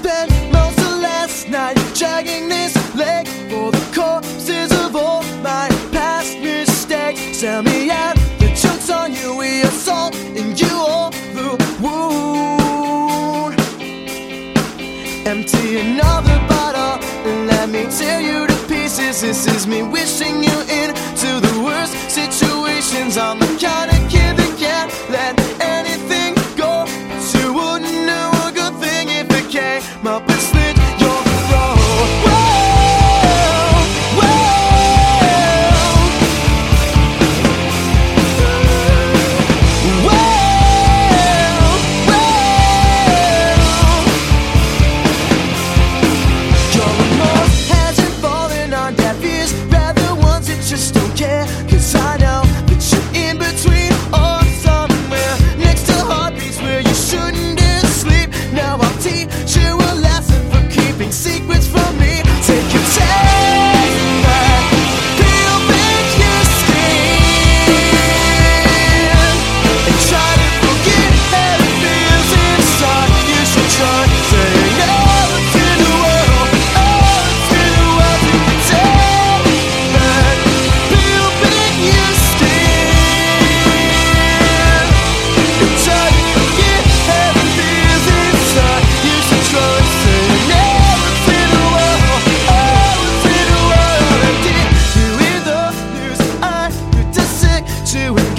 spent most of last night dragging this leg for the corpses of all my past mistakes. Tell me out the joke's on you, we assault and you all the wound. Empty another bottle and let me tear you to pieces. This is me wishing you into the worst situations on the my best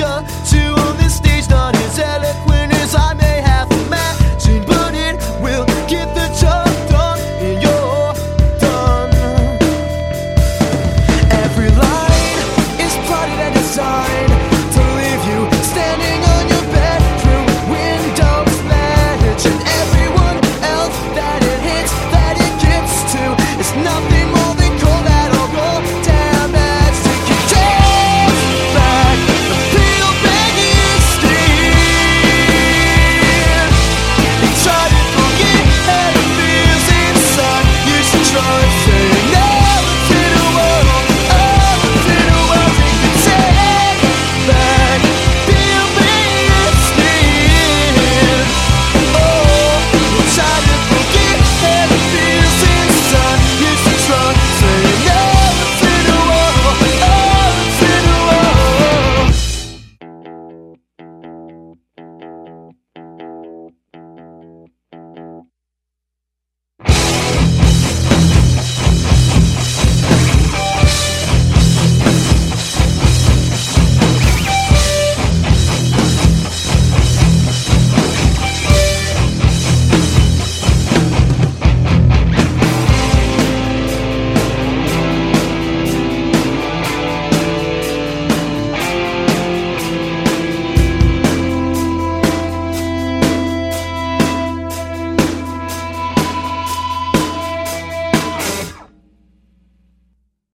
girl